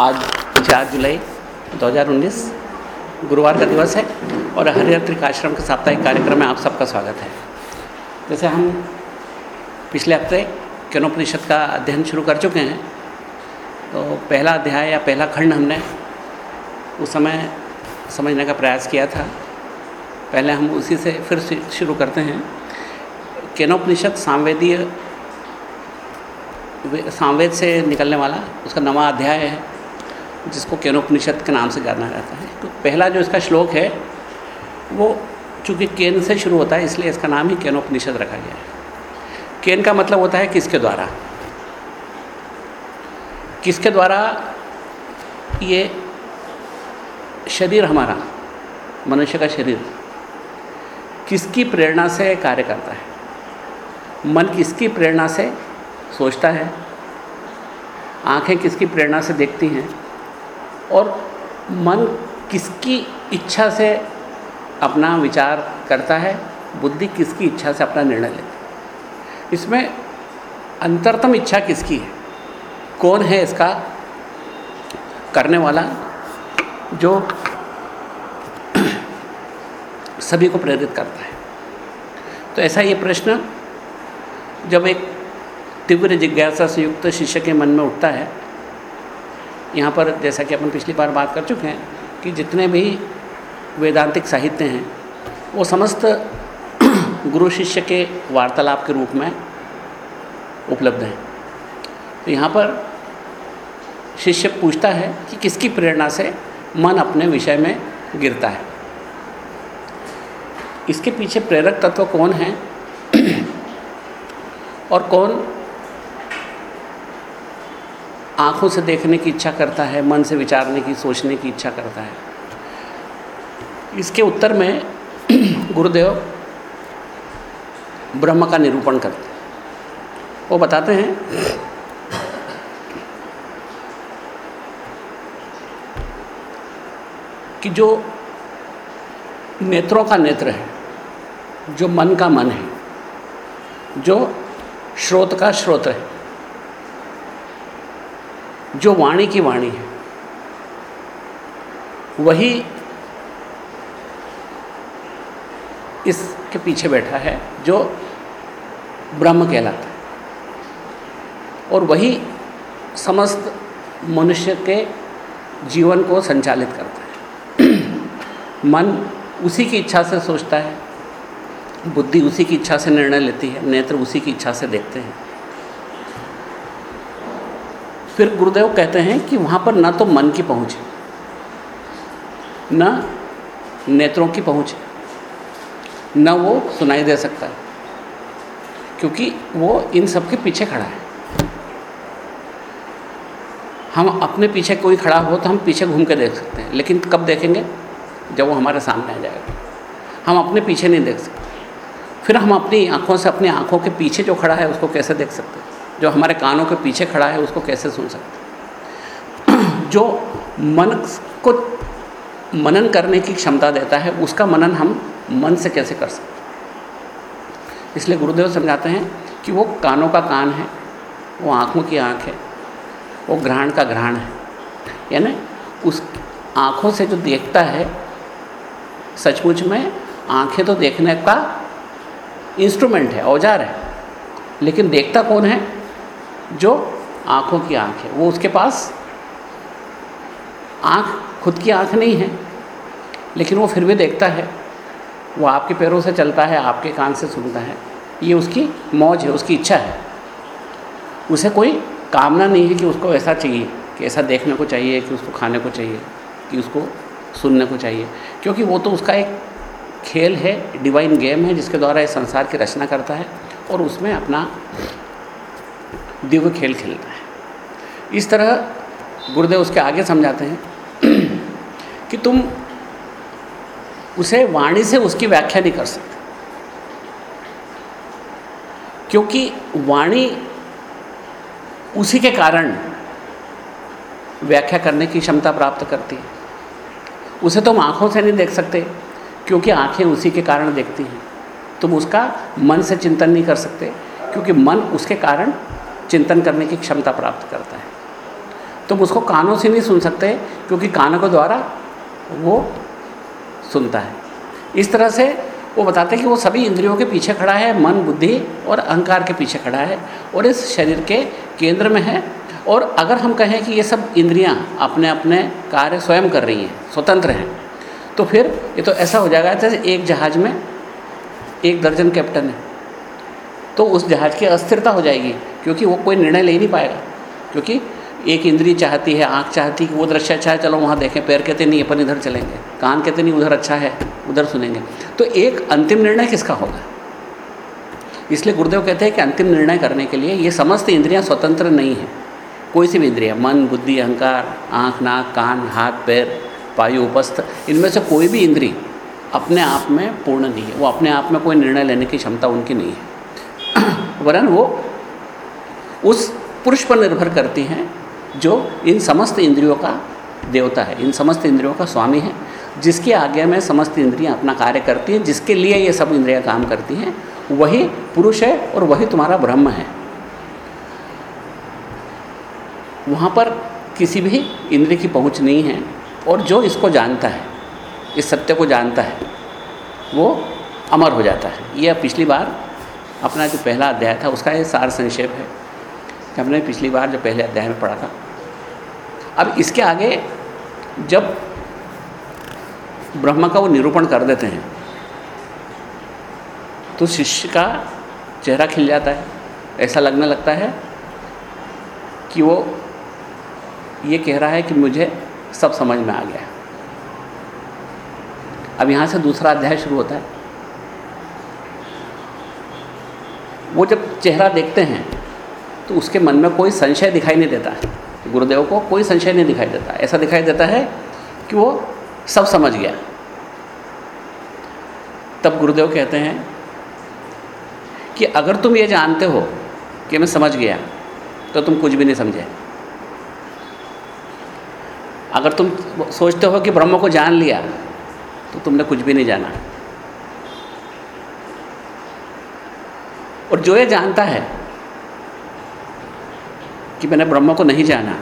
आज चार जुलाई 2019 गुरुवार का दिवस है और हरिहर आश्रम के साप्ताहिक कार्यक्रम में आप सबका स्वागत है। जैसे हम पिछले हफ़्ते केनोपनिषद का अध्ययन शुरू कर चुके हैं तो पहला अध्याय या पहला खंड हमने उस समय समझने का प्रयास किया था। पहले हम उसी से फिर शुरू करते हैं। केनोपनिषद सामवेदीय सामवेद से निकलने वाला उसका नवा अध्याय है। जिसको केनोपनिषद के नाम से जाना जाता है। तो पहला जो इसका श्लोक है, वो चूँकि केन से शुरू होता है, इसलिए इसका नाम ही केनोपनिषद रखा गया है। केन का मतलब होता है किसके द्वारा? किसके द्वारा ये शरीर हमारा, मनुष्य का शरीर, किसकी प्रेरणा से कार्य करता है? मन किसकी प्रेरणा से सोचता है? आँखें किसकी प्रेरणा से देखती हैं? और मन किसकी इच्छा से अपना विचार करता है, बुद्धि किसकी इच्छा से अपना निर्णय लेती है। इसमें अंतरतम इच्छा किसकी है? कौन है इसका करने वाला जो सभी को प्रेरित करता है? तो ऐसा ये प्रश्न जब एक तीव्र जिज्ञासा से युक्त शिष्य के मन में उठता है यहाँ पर जैसा कि अपन पिछली बार बात कर चुके हैं कि जितने भी वेदांतिक साहित्य हैं, वो समस्त गुरु शिष्य के वार्तालाप के रूप में उपलब्ध हैं। तो यहाँ पर शिष्य पूछता है कि किसकी प्रेरणा से मन अपने विषय में गिरता है। इसके पीछे प्रेरक तत्व कौन है और कौन आँखों से देखने की इच्छा करता है, मन से विचारने की, सोचने की इच्छा करता है। इसके उत्तर में गुरुदेव ब्रह्म का निरूपण करते हैं। वो बताते हैं, कि जो नेत्रों का नेत्र है, जो मन का मन है, जो श्रोत का श्रोत है जो वाणी की वाणी है। वही इसके पीछे बैठा है, जो ब्रह्म कहलाता है। और वही समस्त मनुष्य के जीवन को संचालित करता है। मन उसी की इच्छा से सोचता है, बुद्धि उसी की इच्छा से निर्णय लेती है, नेत्र उसी की इच्छा से देखते हैं। फिर गुरुदेव कहते हैं कि वहाँ पर न तो मन की पहुँच है, न नेत्रों की पहुँच है, न वो सुनाई दे सकता है, क्योंकि वो इन सब के पीछे खड़ा है। हम अपने पीछे कोई खड़ा हो तो हम पीछे घूम के देख सकते हैं, लेकिन कब देखेंगे? जब वो हमारे सामने आ जाएगा। हम अपने पीछे नहीं देख सकते। फिर हम अपनी आँखों से, अपनी आँखों के पीछे जो खड़ा है, उसको कैसे देख सकते हैं? जो हमारे कानों के पीछे खड़ा है, उसको कैसे सुन सकते? जो मन को मनन करने की क्षमता देता है, उसका मनन हम मन से कैसे कर सकते इसलिए गुरुदेव समझाते हैं कि वो कानों का कान है, वो आँखों की आँख है, वो ग्रहण का ग्रहण है। यानी उस आँखों से जो देखता है, सचमुच में आँखें तो देखने का इंस्ट्रूमेंट है, औज़ार है, लेकिन देखता कौन है? जो आँखों की आँख है, वो उसके पास आँख, खुद की आँख नहीं है। लेकिन वो फिर भी देखता है, वो आपके पैरों से चलता है, आपके कान से सुनता है। ये उसकी मौज है, उसकी इच्छा है। उसे कोई कामना नहीं है कि उसको ऐसा चाहिए, कि ऐसा देखने को चाहिए, कि उसको खाने को चाहिए, कि उसको सुनने को चाहिए। क्योंकि वो तो उसका एक खेल है डिवाइन गेम है, जिसके द्वारा इस संसार की रचना करता है और उसमें अपना दिव्य खेल खेलता है। इस तरह गुरुदेव उसके आगे समझाते हैं कि तुम उसे वाणी से उसकी व्याख्या नहीं कर सकते। क्योंकि वाणी उसी के कारण व्याख्या करने की क्षमता प्राप्त करती है। उसे तुम आँखों से नहीं देख सकते, क्योंकि आँखें उसी के कारण देखती हैं। तुम उसका मन से चिंतन नहीं कर सकते, क्योंकि मन उसके कारण चिंतन करने की क्षमता प्राप्त करता है। तुम उसको कानों से नहीं सुन सकते, क्योंकि कानों के द्वारा वो सुनता है। इस तरह से वो बताते हैं कि वो सभी इंद्रियों के पीछे खड़ा है, मन, बुद्धि और अहंकार के पीछे खड़ा है और इस शरीर के केंद्र में है। और अगर हम कहें कि ये सब इंद्रियाँ अपने अपने कार्य स्वयं कर रही हैं, स्वतंत्र हैं तो फिर ये तो ऐसा हो जाएगा जैसे एक जहाज़ में एक दर्जन कैप्टन है। तो उस जहाज़ की अस्थिरता हो जाएगी, क्योंकि वो कोई निर्णय ले नहीं पाएगा। क्योंकि एक इंद्री चाहती है, आँख चाहती है कि वो दृश्य अच्छा है, चलो वहाँ देखें, पैर कहते नहीं, अपन इधर चलेंगे। कान कहते नहीं, उधर अच्छा है, उधर सुनेंगे। तो एक अंतिम निर्णय किसका होगा? इसलिए गुरुदेव कहते हैं कि अंतिम निर्णय करने के लिए ये समस्त इंद्रियाँ स्वतंत्र नहीं हैं। कोई सी भी इंद्रिया, मन, बुद्धि, अहंकार, आँख, नाक, कान, हाथ, पैर, वायु, उपस्थ, इनमें से कोई भी इंद्री अपने आप में पूर्ण नहीं है। वो अपने आप में कोई निर्णय लेने की क्षमता उनकी नहीं है। वरन वो उस पुरुष पर निर्भर करती हैं, जो इन समस्त इंद्रियों का देवता है। इन समस्त इंद्रियों का स्वामी है, जिसके आज्ञा में समस्त इंद्रियाँ अपना कार्य करती हैं, जिसके लिए ये सब इंद्रियाँ काम करती हैं, वही पुरुष है और वही तुम्हारा ब्रह्म है। वहाँ पर किसी भी इंद्रिय की पहुँच नहीं है और जो इसको जानता है, इस सत्य को जानता है, वो अमर हो जाता है। यह पिछली बार अपना जो पहला अध्याय था, उसका ये सार संक्षेप है कि हमने पिछली बार जो पहले अध्याय में पढ़ा था। अब इसके आगे जब ब्रह्म का वो निरूपण कर देते हैं तो शिष्य का चेहरा खिल जाता है। ऐसा लगने लगता है कि वो ये कह रहा है कि मुझे सब समझ में आ गया अब यहाँ से दूसरा अध्याय शुरू होता है। वो जब चेहरा देखते हैं तो उसके मन में कोई संशय दिखाई नहीं देता गुरुदेव को कोई संशय नहीं दिखाई देता। ऐसा दिखाई देता है कि वो सब समझ गया। तब गुरुदेव कहते हैं कि अगर तुम ये जानते हो कि मैं समझ गया तो तुम कुछ भी नहीं समझे। अगर तुम सोचते हो कि ब्रह्म को जान लिया तो तुमने कुछ भी नहीं जाना। और जो ये जानता है कि मैंने ब्रह्म को नहीं जाना,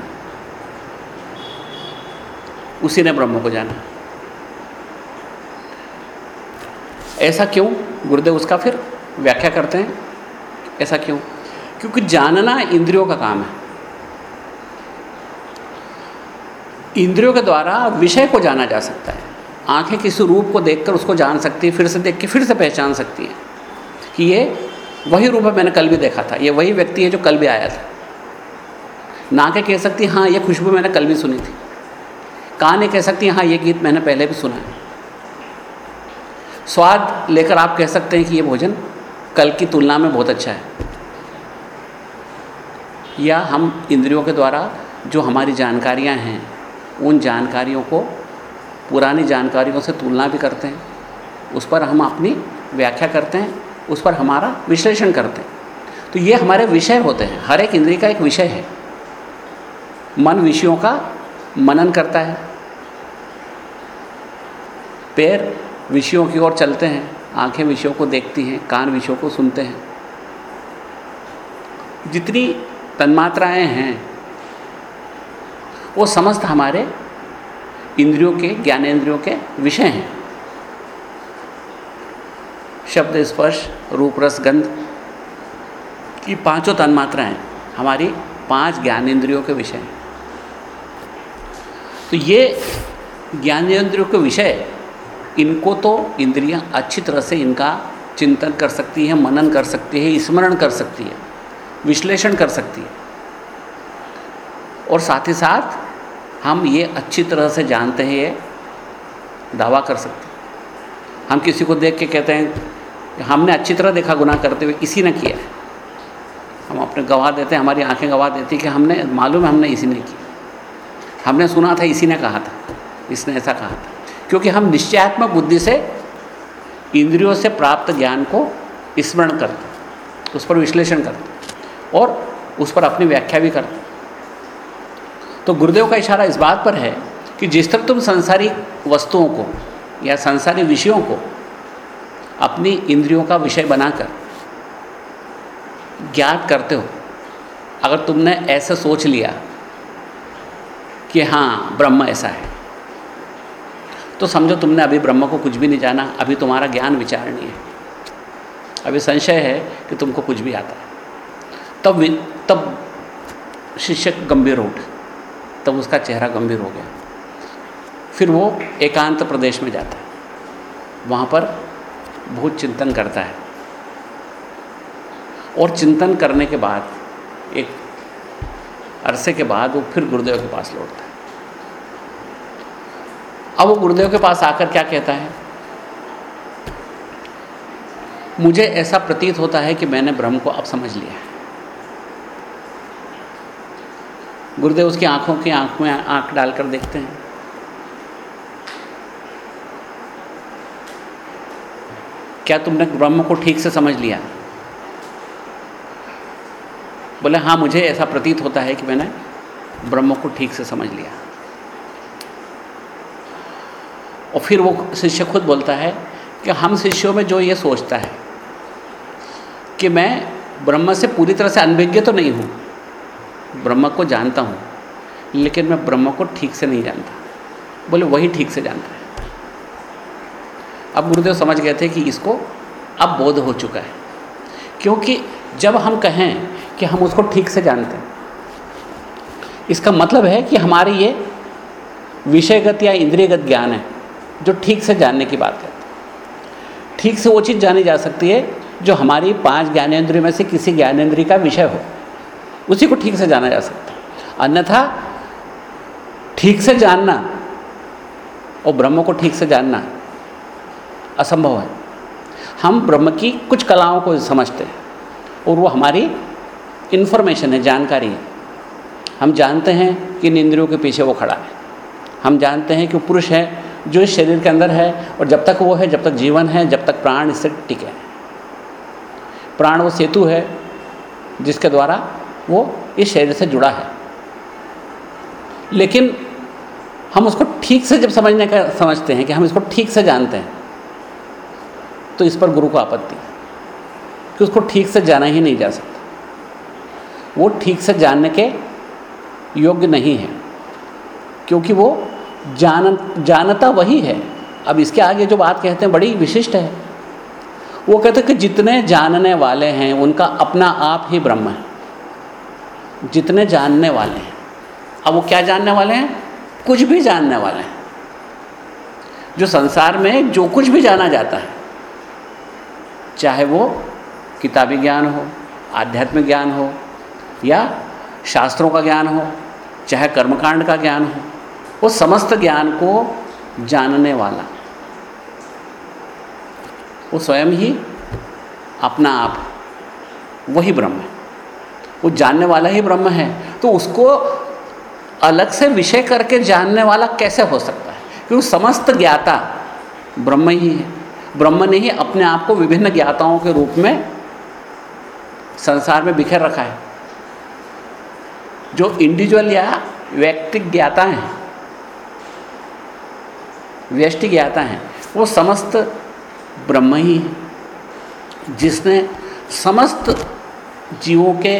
उसी ने ब्रह्म को जाना। ऐसा क्यों? गुरुदेव उसका फिर व्याख्या करते हैं। ऐसा क्यों? क्योंकि जानना इंद्रियों का काम है। इंद्रियों के द्वारा विषय को जाना जा सकता है। आँखें किसी रूप को देखकर उसको जान सकती है, फिर से देख के फिर से पहचान सकती है कि ये वही रूप है मैंने कल भी देखा था। ये वही व्यक्ति है जो कल भी आया था। नाकें कह सकती हाँ ये खुशबू मैंने कल भी सुनी थी। कान कह सकती हाँ ये गीत मैंने पहले भी सुना है। स्वाद लेकर आप कह सकते हैं कि ये भोजन कल की तुलना में बहुत अच्छा है। या हम इंद्रियों के द्वारा जो हमारी जानकारियाँ हैं, उन जानकारियों को, पुरानी जानकारियों से तुलना भी करते हैं। उस पर हम अपनी व्याख्या करते हैं। उस पर हमारा विश्लेषण करते हैं। तो ये हमारे विषय होते हैं। हर एक इंद्रिय का एक विषय है। मन विषयों का मनन करता है। पैर विषयों की ओर चलते हैं। आँखें विषयों को देखती हैं, कान विषयों को सुनते हैं। जितनी तन्मात्राएँ हैं, वो समस्त हमारे इंद्रियों के ज्ञानेंद्रियों के विषय हैं। शब्द स्पर्श, रूप, रस, गंध की पाँचों तन्मात्राएँ हमारी पाँच ज्ञानेंद्रियों के विषय हैं। तो ये ज्ञानेंद्रियों के विषय, इनको तो इंद्रियाँ अच्छी तरह से इनका चिंतन कर सकती है, मनन कर सकती है, स्मरण कर सकती है, विश्लेषण कर सकती है। और साथ ही साथ हम ये अच्छी तरह से जानते हैं, ये दावा कर सकते हैं। हम किसी को देख के कहते हैं हमने अच्छी तरह देखा गुनाह करते हुए इसी ने किया है। हम अपने गवाह देते हैं, हमारी आँखें गवाह देती कि हमने, मालूम है हमने इसी ने किया। हमने सुना था, इसी ने कहा था, इसने ऐसा कहा था। क्योंकि हम निश्चयात्मक बुद्धि से, इंद्रियों से प्राप्त ज्ञान को स्मरण करते उस पर विश्लेषण करते और उस पर अपनी व्याख्या भी करते तो गुरुदेव का इशारा इस बात पर है कि जिस तक तुम संसारी वस्तुओं को या संसारी विषयों को अपनी इंद्रियों का विषय बनाकर ज्ञात करते हो। अगर तुमने ऐसा सोच लिया कि हाँ ब्रह्म ऐसा है तो समझो तुमने अभी ब्रह्म को कुछ भी नहीं जाना, अभी तुम्हारा ज्ञान विचार नहीं है। अभी संशय है कि तुमको कुछ भी आता है। तब तब शिष्य गंभीर उठ। तब उसका चेहरा गंभीर हो गया। फिर वो एकांत प्रदेश में जाता है। वहाँ पर बहुत चिंतन करता है। और चिंतन करने के बाद, एक अरसे के बाद वो फिर गुरुदेव के पास लौटता है। अब वो गुरुदेव के पास आकर क्या कहता है? मुझे ऐसा प्रतीत होता है कि मैंने ब्रह्म को अब समझ लिया है। गुरुदेव उसकी आँखों की आँख में आँख डालकर देखते हैं। क्या तुमने ब्रह्म को ठीक से समझ लिया? बोले हाँ मुझे ऐसा प्रतीत होता है कि मैंने ब्रह्म को ठीक से समझ लिया। और फिर वो शिष्य खुद बोलता है कि हम शिष्यों में जो ये सोचता है कि मैं ब्रह्म से पूरी तरह से अनभिज्ञ तो नहीं हूँ, ब्रह्म को जानता हूँ, लेकिन मैं ब्रह्म को ठीक से नहीं जानता। बोले, वही ठीक से जानता है। अब गुरुदेव समझ गए थे कि इसको अब बोध हो चुका है। क्योंकि जब हम कहें कि हम उसको ठीक से जानते हैं, इसका मतलब है कि हमारी ये विषयगत या इंद्रियगत ज्ञान है, जो ठीक से जानने की बात है। ठीक से वो चीज़ जानी जा सकती है जो हमारी पाँच ज्ञानेंद्रियों में से किसी ज्ञानेंद्रिय का विषय हो। उसी को ठीक से जाना जा सकता है। अन्यथा, ठीक से जानना और ब्रह्म को ठीक से जानना असंभव है। हम ब्रह्म की कुछ कलाओं को समझते हैं और वो हमारी इन्फॉर्मेशन है, जानकारी है। हम जानते हैं कि इन इंद्रियों के पीछे वो खड़ा है। हम जानते हैं कि वो पुरुष है जो इस शरीर के अंदर है और जब तक वो है, जब तक जीवन है, जब तक प्राण इससे टिके हैं। प्राण वो सेतु है जिसके द्वारा वो इस शरीर से जुड़ा है। लेकिन हम उसको ठीक से जब समझने का, समझते हैं कि हम इसको ठीक से जानते हैं तो इस पर गुरु को आपत्ति कि उसको ठीक से जाना ही नहीं जा सकता। वो ठीक से जानने के योग्य नहीं है, क्योंकि वो जान, जानता वही है। अब इसके आगे जो बात कहते हैं, बड़ी विशिष्ट है। वो कहते हैं कि जितने जानने वाले हैं, उनका अपना आप ही ब्रह्म है। जितने जानने वाले हैं। अब वो क्या जानने वाले हैं? कुछ भी जानने वाले हैं। जो संसार में जो कुछ भी जाना जाता है चाहे वो किताबी ज्ञान हो, आध्यात्मिक ज्ञान हो, या शास्त्रों का ज्ञान हो, चाहे कर्मकांड का ज्ञान हो, वो समस्त ज्ञान को जानने वाला। वो स्वयं ही अपना आप वही ब्रह्म है। वो जानने वाला ही ब्रह्म है। तो उसको अलग से विषय करके जानने वाला कैसे हो सकता है? क्योंकि समस्त ज्ञाता ब्रह्म ही है। ब्रह्म ने ही अपने आप को विभिन्न ज्ञाताओं के रूप में संसार में बिखेर रखा है। जो इंडिविजुअल या व्यक्तिक ज्ञाता हैं, व्यष्टि ज्ञाता हैं, वो समस्त ब्रह्म ही है। जिसने समस्त जीवों के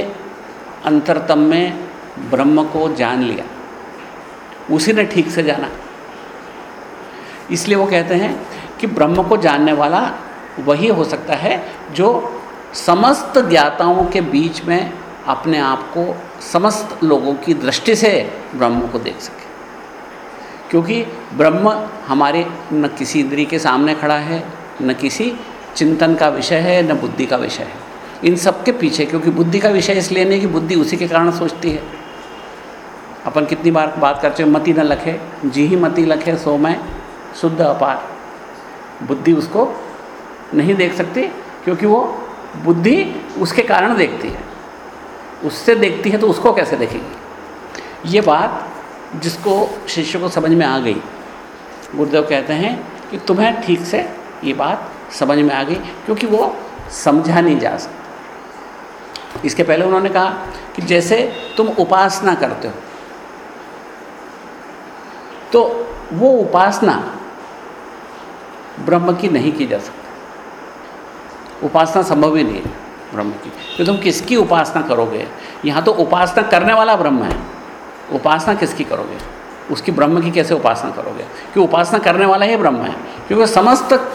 अंतरतम में ब्रह्म को जान लिया, उसी ने ठीक से जाना। इसलिए वो कहते हैं कि ब्रह्म को जानने वाला वही हो सकता है जो समस्त ज्ञाताओं के बीच में अपने आप को समस्त लोगों की दृष्टि से ब्रह्म को देख सके। क्योंकि ब्रह्म हमारे, न किसी इंद्री के सामने खड़ा है, न किसी चिंतन का विषय है, न बुद्धि का विषय है। इन सब के पीछे, क्योंकि बुद्धि का विषय इसलिए नहीं कि बुद्धि उसी के कारण सोचती है। अपन कितनी बार बात करते हैं, मति न लखे, जी ही मति लखे, सो मैं शुद्ध अपार। बुद्धि उसको नहीं देख सकती, क्योंकि वो बुद्धि उसके कारण देखती है। उससे देखती है तो उसको कैसे देखेगी? ये बात जिसको शिष्य को समझ में आ गई, गुरुदेव कहते हैं कि तुम्हें ठीक से ये बात समझ में आ गई, क्योंकि वो समझा नहीं जा सकता। इसके पहले उन्होंने कहा कि जैसे तुम उपासना करते हो तो वो उपासना ब्रह्म की नहीं की जा सकती। उपासना संभव ही नहीं है ब्रह्म की। तो तुम किसकी उपासना करोगे? यहाँ तो उपासना करने वाला ब्रह्म है। उपासना किसकी करोगे? उसकी ब्रह्म की कैसे उपासना करोगे? कि उपासना करने वाला ही ब्रह्म है? क्योंकि समस्त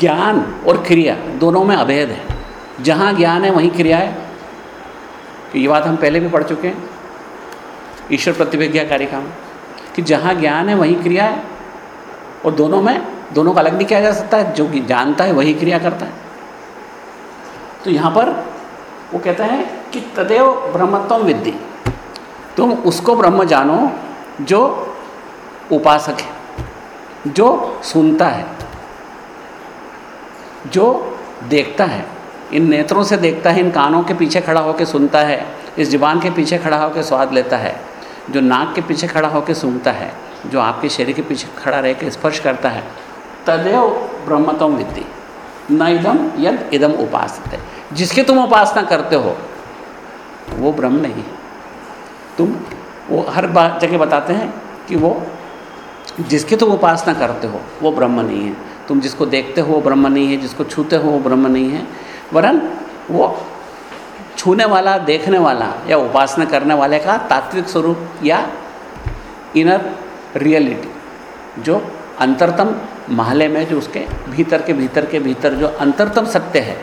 ज्ञान और क्रिया दोनों में अभेद है। जहाँ ज्ञान है, वहीं क्रिया है। तो ये बात हम पहले भी पढ़ चुके हैं। ईश्वर प्रतिभिज्ञा कारिका में कि जहाँ ज्ञान है, वहीं क्रिया है। और दोनों में दोनों का अलग नहीं किया जा सकता है, जो कि जानता है वही क्रिया करता है। तो यहाँ पर वो कहते हैं कि तदेव ब्रह्मत्व विद्धि। तुम उसको ब्रह्म जानो जो उपासक है, जो सुनता है, जो देखता है। इन नेत्रों से देखता है, इन कानों के पीछे खड़ा होकर सुनता है, इस जबान के पीछे खड़ा होकर स्वाद लेता है, जो नाक के पीछे खड़ा होकर सूंघता है, जो आपके शरीर के पीछे खड़ा रह के स्पर्श करता है तदेव ब्रह्मतम विद्धि। न इदम यद इदम उपास जिसकी तुम उपासना करते हो, वो ब्रह्म नहीं है। तुम, वो हर बात जगह बताते हैं कि वो, जिसकी तुम उपासना करते हो, वो ब्रह्म नहीं है। तुम जिसको देखते हो, वो ब्रह्म नहीं है। जिसको छूते हो, वो ब्रह्म नहीं है। वरन वो छूने वाला, देखने वाला या उपासना करने वाले का तात्विक स्वरूप या इनर रियलिटी जो अंतरतम महले में जो उसके भीतर के भीतर के भीतर जो अंतरतम सत्य है,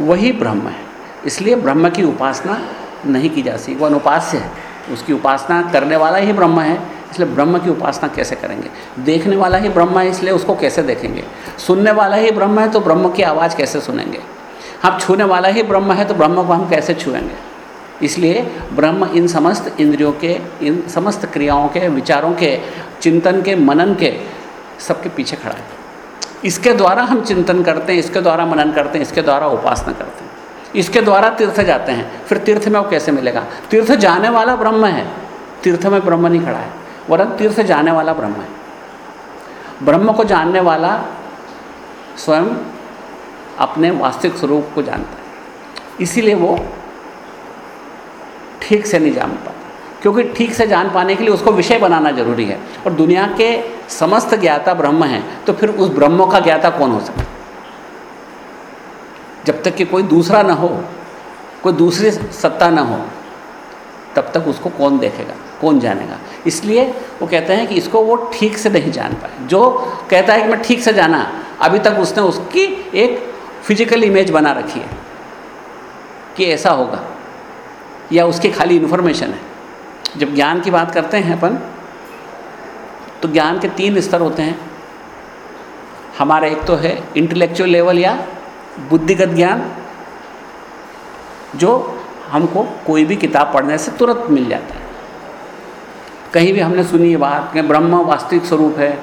वही ब्रह्म है। इसलिए ब्रह्म की उपासना नहीं की जा सकती। वह अनुपास्य है। उसकी उपासना करने वाला ही ब्रह्म है, इसलिए ब्रह्म की उपासना कैसे करेंगे? देखने वाला ही ब्रह्म है, इसलिए उसको कैसे देखेंगे? सुनने वाला ही ब्रह्म है तो ब्रह्म की आवाज़ कैसे सुनेंगे? हम छूने वाला ही ब्रह्म है तो ब्रह्म को हम कैसे छुएँगे? इसलिए ब्रह्म इन समस्त इंद्रियों के, इन समस्त क्रियाओं के, विचारों के, चिंतन के, मनन के सबके पीछे खड़ा है। इसके द्वारा हम चिंतन करते हैं, इसके द्वारा मनन करते हैं, इसके द्वारा उपासना करते हैं। इसके द्वारा तीर्थ जाते हैं। फिर तीर्थ में वो कैसे मिलेगा? तीर्थ जाने वाला ब्रह्म है। तीर्थ में ब्रह्म नहीं खड़ा है। वरन तीर्थ जाने वाला ब्रह्म है। ब्रह्म को जानने वाला स्वयं अपने वास्तविक स्वरूप को जानता है। इसीलिए वो ठीक से नहीं जान पाता क्योंकि ठीक से जान पाने के लिए उसको विषय बनाना ज़रूरी है। और दुनिया के समस्त ज्ञाता ब्रह्म हैं तो फिर उस ब्रह्म का ज्ञाता कौन हो सकता? जब तक कि कोई दूसरा ना हो, कोई दूसरी सत्ता ना हो, तब तक उसको कौन देखेगा, कौन जानेगा? इसलिए वो कहते हैं कि इसको वो ठीक से नहीं जान पाए। जो कहता है कि मैं ठीक से जाना, अभी तक उसने उसकी एक फ़िज़िकल इमेज बना रखी है कि ऐसा होगा, या उसकी खाली इन्फॉर्मेशन है। जब ज्ञान की बात करते हैं अपन तो ज्ञान के तीन स्तर होते हैं। हमारा एक तो है इंटेलेक्चुअल लेवल या बुद्धिगत ज्ञान, जो हमको कोई भी किताब पढ़ने से तुरंत मिल जाता है। कहीं भी हमने सुनी ये बात कि ब्रह्म वास्तविक स्वरूप है,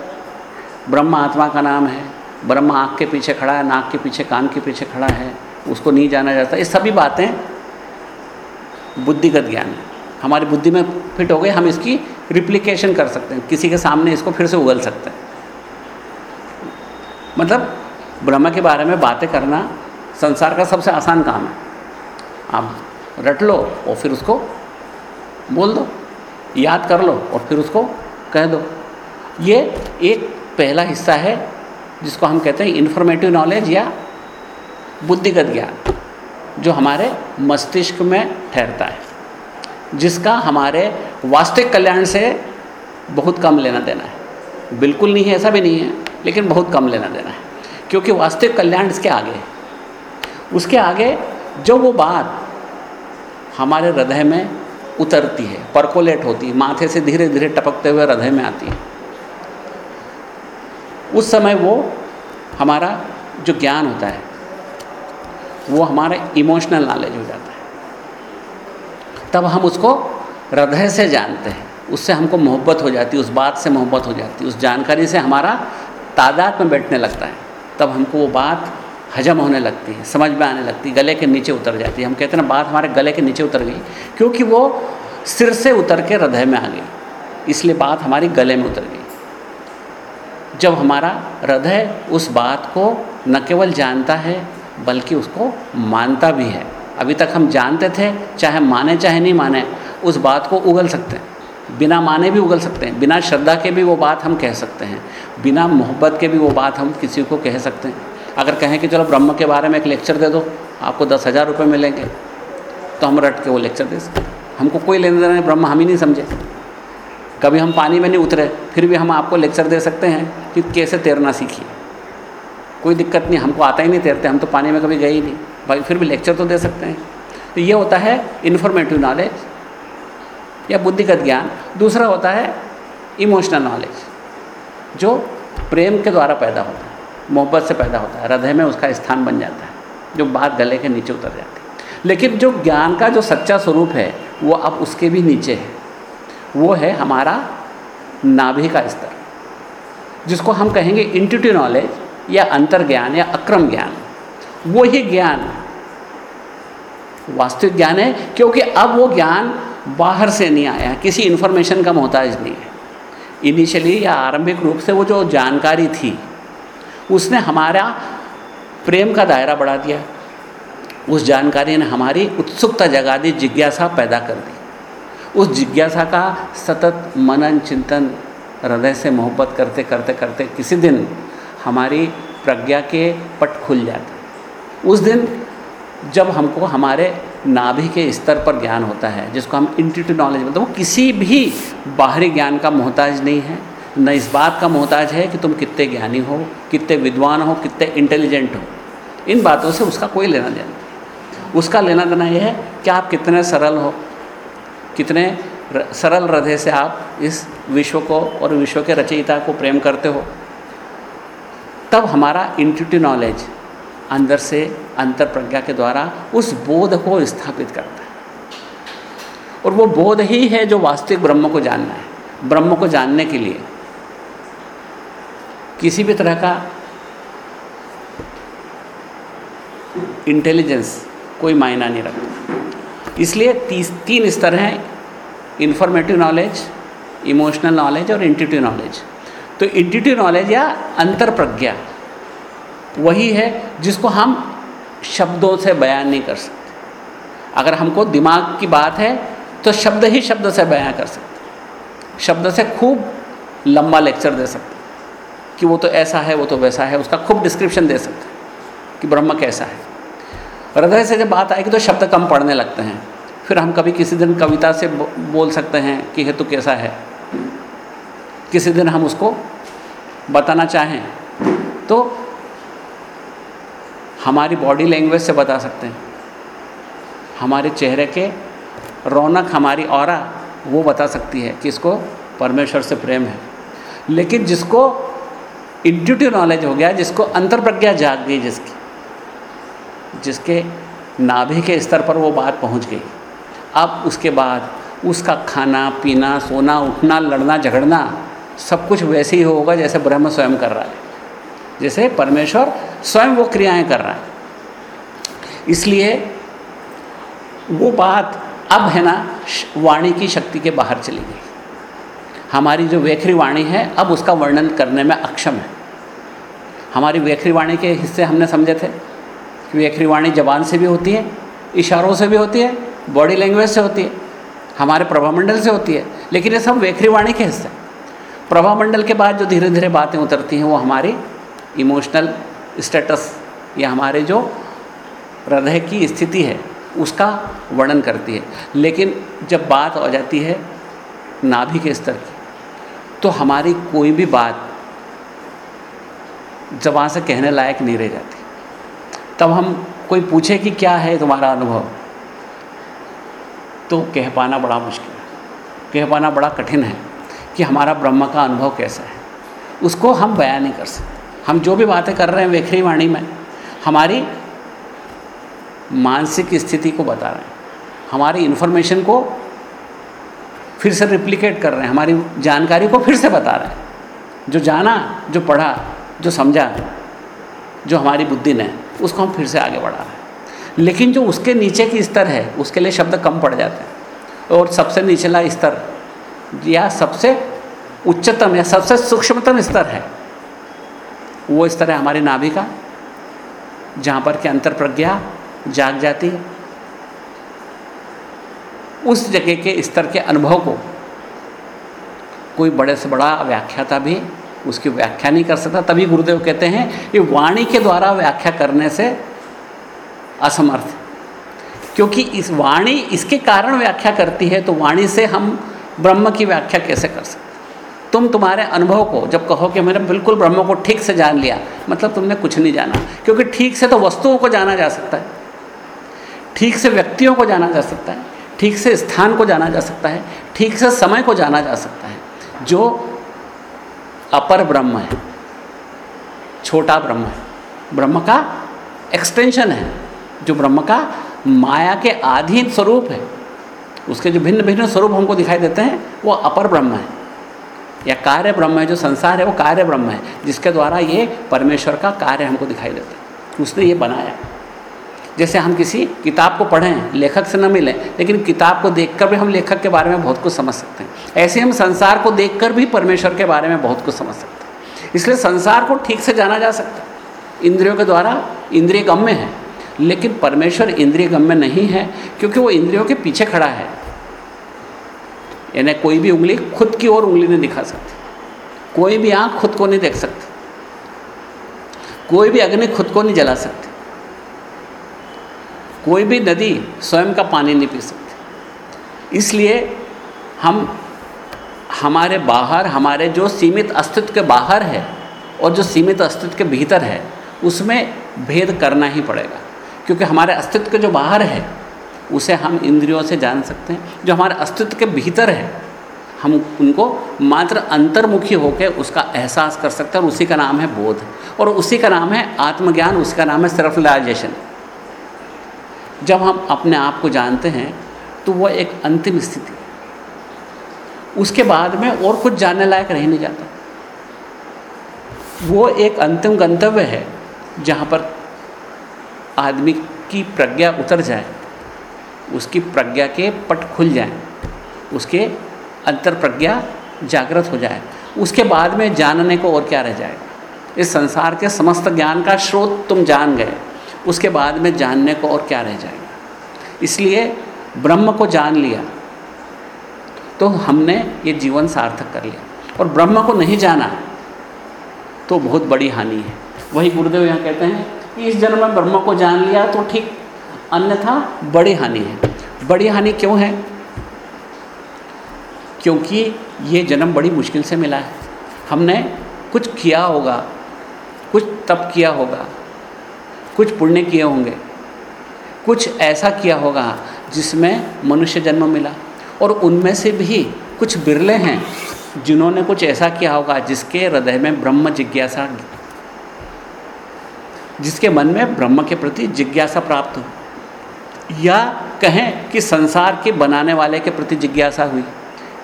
ब्रह्म आत्मा का नाम है, ब्रह्म आँख के पीछे खड़ा है, नाक के पीछे कान के पीछे खड़ा है, उसको नहीं जाना जाता, ये सभी बातें बुद्धिगत ज्ञान है। हमारी बुद्धि में फिट हो गए हम इसकी रिप्लिकेशन कर सकते हैं। किसी के सामने इसको फिर से उगल सकते हैं। मतलब ब्रह्म के बारे में बातें करना संसार का सबसे आसान काम है। आप रट लो और फिर उसको बोल दो, याद कर लो और फिर उसको कह दो। ये एक पहला हिस्सा है जिसको हम कहते हैं इन्फॉर्मेटिव नॉलेज या बुद्धिगत ज्ञान, जो हमारे मस्तिष्क में ठहरता है। जिसका हमारे वास्तविक कल्याण से बहुत कम लेना देना है। बिल्कुल नहीं है, ऐसा भी नहीं है, लेकिन बहुत कम लेना देना है। क्योंकि वास्तविक कल्याण इसके आगे है। उसके आगे जो वो बात हमारे हृदय में उतरती है परकोलेट होती है, माथे से धीरे धीरे टपकते हुए हृदय में आती है, उस समय वो हमारा जो ज्ञान होता है, वो हमारा इमोशनल नॉलेज हो जाता है। तब हम उसको हृदय से जानते हैं। उससे हमको मोहब्बत हो जाती है, उस बात से मोहब्बत हो जाती है, उस जानकारी से हमारा तादाद में बैठने लगता है। तब हमको वो बात हजम होने लगती है, समझ में आने लगती है, गले के नीचे उतर जाती है। हम कहते हैं बात हमारे गले के नीचे उतर गई, क्योंकि वो सिर से उतर के हृदय में आ गई। इसलिए बात हमारी गले में उतर गई। जब हमारा हृदय उस बात को न केवल जानता है, बल्कि उसको मानता भी है। अभी तक हम जानते थे, चाहे माने, चाहे नहीं माने, उस बात को उगल सकते हैं। बिना माने भी उगल सकते हैं, बिना श्रद्धा के भी वो बात हम कह सकते हैं, बिना मोहब्बत के भी वो बात हम किसी को कह सकते हैं। अगर कहें कि चलो ब्रह्म के बारे में एक लेक्चर दे दो, आपको दस हज़ार रुपये मिलेंगे तो हम रट के वो लेक्चर दे सकते हमको कोई लेने देना नहीं, ब्रह्म हम ही नहीं समझे। कभी हम पानी में नहीं उतरे, फिर भी हम आपको लेक्चर दे सकते हैं कि कैसे तैरना सीखिए। कोई दिक्कत नहीं, हमको आता ही नहीं तैरते, हम तो पानी में कभी गए ही नहीं। भाई, फिर भी लेक्चर तो दे सकते हैं। तो ये होता है इन्फॉर्मेटिव नॉलेज या बुद्धिगत ज्ञान। दूसरा होता है इमोशनल नॉलेज जो प्रेम के द्वारा पैदा होता है, मोहब्बत से पैदा होता है, हृदय में उसका स्थान बन जाता है, जो बात गले के नीचे उतर जाती है। लेकिन जो ज्ञान का जो सच्चा स्वरूप है, वो अब उसके भी नीचे है। वो है हमारा नाभि का स्तर, जिसको हम कहेंगे इंट्यूटिव नॉलेज या अंतर ज्ञान या अक्रम ज्ञान। वो ही ज्ञान। वास्तविक ज्ञान है, क्योंकि अब वो ज्ञान बाहर से नहीं आया किसी इन्फॉर्मेशन का मोहताज नहीं है। इनिशियली या आरंभिक रूप से वो जो जानकारी थी, उसने हमारा प्रेम का दायरा बढ़ा दिया। उस जानकारी ने हमारी उत्सुकता जगा दी, जिज्ञासा पैदा कर दी। उस जिज्ञासा का सतत मनन, चिंतन, हृदय से मोहब्बत करते करते करते किसी दिन हमारी प्रज्ञा के पट खुल जाते उस दिन जब हमको हमारे नाभि के स्तर पर ज्ञान होता है, जिसको हम इंटीट्यू नॉलेज बोलते हैं, वो किसी भी बाहरी ज्ञान का मोहताज नहीं है। न इस बात का मोहताज है कि तुम कितने ज्ञानी हो, कितने विद्वान हो, कितने इंटेलिजेंट हो। इन बातों से उसका कोई लेना देना उसका लेना देना यह है कि आप कितने सरल हो, कितने सरल हृदय से आप इस विश्व को और विश्व के रचयिता को प्रेम करते हो। तब हमारा इंट्यूटिव नॉलेज अंदर से अंतर प्रज्ञा के द्वारा उस बोध को स्थापित करता है। और वो बोध ही है जो वास्तविक ब्रह्म को जानना है। ब्रह्म को जानने के लिए किसी भी तरह का इंटेलिजेंस कोई मायना नहीं रखता। इसलिए तीस, तीन स्तर हैं इन्फॉर्मेटिव नॉलेज इमोशनल नॉलेज और इंटिटिव नॉलेज तो इंटिटिव नॉलेज या अंतर प्रज्ञा वही है जिसको हम शब्दों से बयान नहीं कर सकते। अगर हमको दिमाग की बात है तो शब्द ही शब्द से बयान कर सकते शब्द से खूब लंबा लेक्चर दे सकते कि वो तो ऐसा है, वो तो वैसा है, उसका खूब डिस्क्रिप्शन दे सकते कि ब्रह्म कैसा है। हृदय से जब बात आएगी तो शब्द कम पढ़ने लगते हैं। फिर हम कभी किसी दिन कविता से बोल सकते हैं कि हेतु कैसा है। किसी दिन हम उसको बताना चाहें तो हमारी बॉडी लैंग्वेज से बता सकते हैं। हमारे चेहरे के रौनक, हमारी और वो बता सकती है कि इसको परमेश्वर से प्रेम है। लेकिन जिसको इंट्यूटिव नॉलेज हो गया, जिसको अंतर प्रज्ञा जाग गई, जिसकी, जिसके नाभि के स्तर पर वो बात पहुँच गई। अब उसके बाद उसका खाना, पीना, सोना, उठना, लड़ना, झगड़ना सब कुछ वैसे ही होगा जैसे ब्रह्म स्वयं कर रहा है। जैसे परमेश्वर स्वयं वो क्रियाएँ कर रहा है। इसलिए वो बात अब है ना, वाणी की शक्ति के बाहर चली गई। हमारी जो वेखरी वाणी है, अब उसका वर्णन करने में अक्षम है। हमारी वेखरी वाणी के हिस्से हमने समझे थे कि वेखरी वाणी जबान से भी होती है, इशारों से भी होती है, बॉडी लैंग्वेज से होती है, हमारे प्रभामंडल से होती है, लेकिन ये सब वेखरी वाणी के हिस्से प्रभामंडल के बाद जो धीरे धीरे बातें उतरती हैं, वो हमारी इमोशनल स्टेटस या हमारे जो हृदय की स्थिति है, उसका वर्णन करती है। लेकिन जब बात हो जाती है नाभि के स्तर की तो हमारी कोई भी बात जबान से कहने लायक नहीं रह जाती। तब हम कोई पूछे कि क्या है तुम्हारा अनुभव? तो कह पाना बड़ा मुश्किल है। कह पाना बड़ा कठिन है। कि हमारा ब्रह्म का अनुभव कैसा है। उसको हम बयान नहीं कर सकते। हम जो भी बातें कर रहे हैं वेखरी वाणी में, हमारी मानसिक स्थिति को बता रहे हैं। हमारी इन्फॉर्मेशन को फिर से रिप्लिकेट कर रहे हैं। हमारी जानकारी को फिर से बता रहे हैं। जो जाना, जो पढ़ा, जो समझा, जो हमारी बुद्धि ने, उसको हम फिर से आगे बढ़ा रहे हैं। लेकिन जो उसके नीचे की स्तर है, उसके लिए शब्द कम पड़ जाते हैं। और सबसे निचला स्तर या सबसे उच्चतम या सबसे सूक्ष्मतम स्तर है, वो स्तर है हमारी नाभि का जहाँ पर कि अंतर प्रज्ञा जाग जाती है उस जगह के स्तर के अनुभव को कोई बड़े से बड़ा व्याख्याता भी उसकी व्याख्या नहीं कर सकता। तभी गुरुदेव कहते हैं कि वाणी के द्वारा व्याख्या करने से असमर्थ। क्योंकि इस वाणी इसके कारण व्याख्या करती है तो वाणी से हम ब्रह्म की व्याख्या कैसे कर सकते? तुम तुम्हारे अनुभव को, जब कहो कि मैंने बिल्कुल ब्रह्म को ठीक से जान लिया मतलब तुमने कुछ नहीं जाना। क्योंकि ठीक से तो वस्तुओं को जाना जा सकता है। ठीक से व्यक्तियों को जाना जा सकता है। ठीक से स्थान को जाना जा सकता है। ठीक से समय को जाना जा सकता है। जो अपर ब्रह्म है, छोटा ब्रह्म है, ब्रह्म का एक्सटेंशन है। जो ब्रह्म का माया के आधीन स्वरूप है उसके जो भिन्न भिन्न स्वरूप हमको दिखाई देते हैं, वो अपर ब्रह्म है। या कार्य ब्रह्म है, जो संसार है, वो कार्य ब्रह्म है, जिसके द्वारा ये परमेश्वर का कार्य हमको दिखाई देता है। उसने ये बनाया। जैसे हम किसी किताब को पढ़ें, लेखक से न मिलें, लेकिन किताब को देखकर भी हम लेखक के बारे में बहुत कुछ समझ सकते हैं। ऐसे हम संसार को देखकर भी परमेश्वर के बारे में बहुत कुछ समझ सकते हैं। इसलिए संसार को ठीक से जाना जा सकता है। इंद्रियों के द्वारा इंद्रिय गम्य है। लेकिन परमेश्वर इंद्रिय गम्य नहीं है, क्योंकि वो इंद्रियों के पीछे खड़ा है। यानी कोई भी उंगली खुद की ओर उंगली नहीं दिखा सकती। कोई भी आँख खुद को नहीं देख सकती। कोई भी अग्नि खुद को नहीं जला सकती। कोई भी नदी स्वयं का पानी नहीं पी सकती। इसलिए हम, हमारे बाहर, हमारे जो सीमित अस्तित्व के बाहर है और जो सीमित अस्तित्व के भीतर है, उसमें भेद करना ही पड़ेगा। क्योंकि हमारे अस्तित्व के जो बाहर है, उसे हम इंद्रियों से जान सकते हैं। जो हमारे अस्तित्व के भीतर है, हम उनको मात्र अंतर्मुखी होकर उसका एहसास कर सकते हैं और उसी का नाम है बोध। और उसी का नाम है आत्मज्ञान, उसी का नाम है सेल्फ रियलाइजेशन जब हम अपने आप को जानते हैं तो वह एक अंतिम स्थिति। उसके बाद में और कुछ जानने लायक रह नहीं जाता। वो एक अंतिम गंतव्य है, जहाँ पर आदमी की प्रज्ञा उतर जाए, उसकी प्रज्ञा के पट खुल जाए, उसके अंतर प्रज्ञा जागृत हो जाए। उसके बाद में जानने को और क्या रह जाएगा? इस संसार के समस्त ज्ञान का स्रोत तुम जान गए, उसके बाद में जानने को और क्या रह जाएगा? इसलिए ब्रह्म को जान लिया तो हमने ये जीवन सार्थक कर लिया। और ब्रह्म को नहीं जाना तो बहुत बड़ी हानि है। वही गुरुदेव यहाँ कहते हैं इस जन्म में ब्रह्म को जान लिया तो ठीक, अन्यथा बड़ी हानि है। बड़ी हानि क्यों है? क्योंकि ये जन्म बड़ी मुश्किल से मिला है। हमने कुछ किया होगा, कुछ तप किया होगा, कुछ पुण्य किए होंगे, कुछ ऐसा किया होगा जिसमें मनुष्य जन्म मिला। और उनमें से भी कुछ बिरले हैं जिन्होंने कुछ ऐसा किया होगा जिसके हृदय में ब्रह्म जिज्ञासा जिसके मन में ब्रह्म के प्रति जिज्ञासा प्राप्त हो। या कहें कि संसार के बनाने वाले के प्रति जिज्ञासा हुई।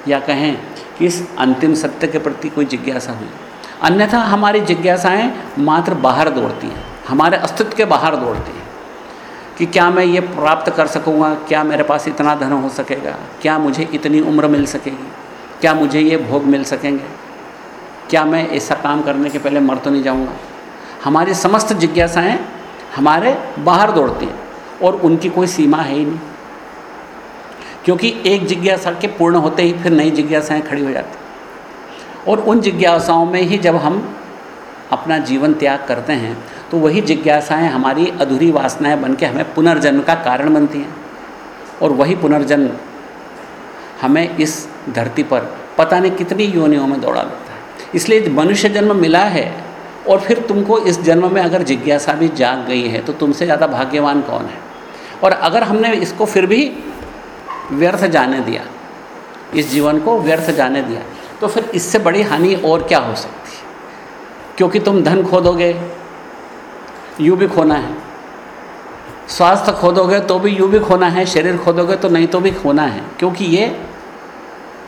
या कहें कि इस अंतिम सत्य के प्रति कोई जिज्ञासा हुई। अन्यथा हमारी जिज्ञासाएँ मात्र बाहर दौड़ती हैं। हमारे अस्तित्व के बाहर दौड़ती हैं। कि क्या मैं ये प्राप्त कर सकूँगा? क्या मेरे पास इतना धन हो सकेगा? क्या मुझे इतनी उम्र मिल सकेगी? क्या मुझे ये भोग मिल सकेंगे? क्या मैं ऐसा काम करने के पहले मर तो नहीं जाऊँगा? हमारी समस्त जिज्ञासाएँ हमारे बाहर दौड़ती हैं और उनकी कोई सीमा है ही नहीं। क्योंकि एक जिज्ञासा के पूर्ण होते ही फिर नई जिज्ञासाएँ खड़ी हो जाती और उन जिज्ञासाओं में ही जब हम अपना जीवन त्याग करते हैं तो वही जिज्ञासाएँ हमारी अधूरी वासनाएँ बन के हमें पुनर्जन्म का कारण बनती हैं। और वही पुनर्जन्म हमें इस धरती पर पता नहीं कितनी योनियों में दौड़ा देता है। इसलिए मनुष्य जन्म मिला है और फिर तुमको इस जन्म में अगर जिज्ञासा भी जाग गई है तो तुमसे ज़्यादा भाग्यवान कौन है? और अगर हमने इसको फिर भी व्यर्थ जाने दिया, इस जीवन को व्यर्थ जाने दिया तो फिर इससे बड़ी हानि और क्या हो सकती है? क्योंकि तुम धन खो दोगे यूँ भी खोना है। स्वास्थ्य खो दोगे तो भी यूँ भी खोना है। शरीर खो दोगे तो नहीं तो भी खोना है। क्योंकि ये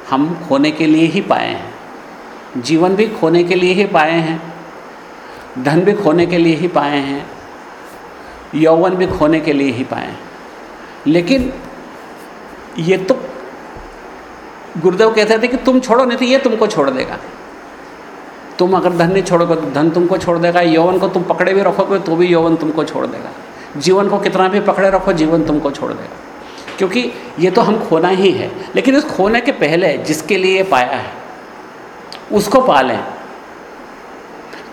हम खोने के लिए ही पाए हैं। जीवन भी खोने के लिए ही पाए हैं। धन भी खोने के लिए ही पाए हैं, यौवन भी खोने के लिए ही पाए हैं। लेकिन ये तो गुरुदेव कहते थे कि तुम छोड़ो, नहीं तो ये तुमको छोड़ देगा। तुम अगर धन नहीं छोड़ोगे तो धन तुमको छोड़ देगा, यौवन को तुम पकड़े भी रखोगे तो भी यौवन तुमको छोड़ देगा। जीवन को कितना भी पकड़े रखो, जीवन तुमको छोड़ देगा। क्योंकि ये तो हम खोना ही है, लेकिन इस खोने के पहले जिसके लिए पाया है, उसको पालें।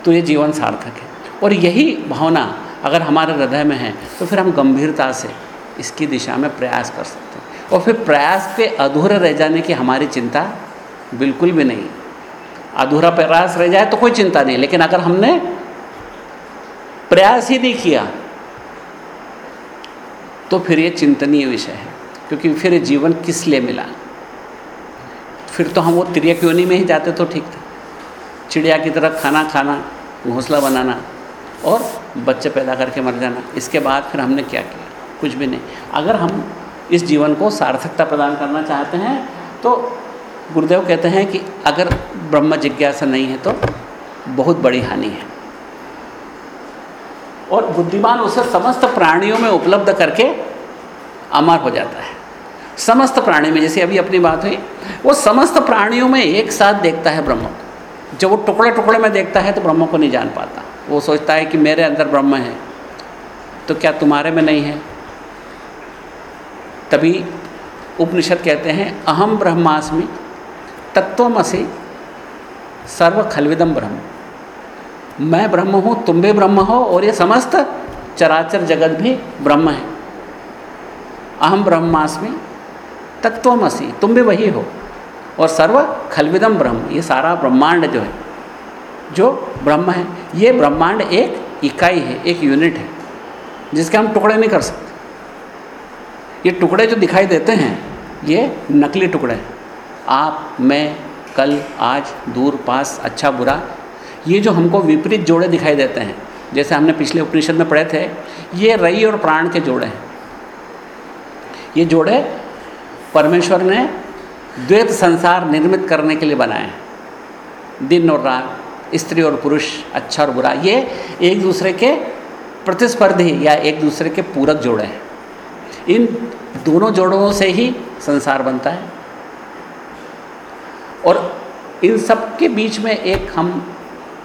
तो ये जीवन सार्थक है। और यही भावना अगर हमारे हृदय में है तो फिर हम गंभीरता से इसकी दिशा में प्रयास कर सकते हैं। और फिर प्रयास के अधूरे रह जाने की हमारी चिंता बिल्कुल भी नहीं। अधूरा प्रयास रह जाए तो कोई चिंता नहीं, लेकिन अगर हमने प्रयास ही नहीं किया तो फिर ये चिंतनीय विषय है, क्योंकि फिर जीवन किस लिए मिला? फिर तो हम वो तिरक योनि में ही जाते तो ठीक था। चिड़िया की तरह खाना खाना, घोंसला बनाना और बच्चे पैदा करके मर जाना। इसके बाद फिर हमने क्या किया? कुछ भी नहीं। अगर हम इस जीवन को सार्थकता प्रदान करना चाहते हैं तो गुरुदेव कहते हैं कि अगर ब्रह्म जिज्ञासा नहीं है तो बहुत बड़ी हानि है। और बुद्धिमान उसे समस्त प्राणियों में उपलब्ध करके अमर हो जाता है। समस्त प्राणी में, जैसे अभी अपनी बात हुई, वो समस्त प्राणियों में एक साथ देखता है ब्रह्म को। जब वो टुकड़े टुकड़े में देखता है तो ब्रह्म को नहीं जान पाता। वो सोचता है कि मेरे अंदर ब्रह्म है तो क्या तुम्हारे में नहीं है? तभी उपनिषद कहते हैं, अहम ब्रह्मास्मि तत्वमसि सर्व खलविदम ब्रह्म। मैं ब्रह्म हूँ, तुम भी ब्रह्म हो, और ये समस्त चराचर जगत भी ब्रह्म है। अहम ब्रह्मास्मि तत्वमसि तुम भी वही हो। और सर्व खलविदम ब्रह्म, ये सारा ब्रह्मांड जो है, जो ब्रह्म है, ये ब्रह्मांड एक इकाई है, एक यूनिट है, जिसके हम टुकड़े नहीं कर सकते। ये टुकड़े जो दिखाई देते हैं, ये नकली टुकड़े हैं। आप, मैं, कल, आज, दूर, पास अच्छा बुरा, ये जो हमको विपरीत जोड़े दिखाई देते हैं, जैसे हमने पिछले उपनिषद में पढ़े थे, ये रई और प्राण के जोड़े हैं। ये जोड़े परमेश्वर ने द्वैत संसार निर्मित करने के लिए बनाए दिन और रात, स्त्री और पुरुष अच्छा और बुरा, ये एक दूसरे के प्रतिस्पर्धी या एक दूसरे के पूरक जोड़े हैं। इन दोनों जोड़ों से ही संसार बनता है। और इन सब के बीच में एक हम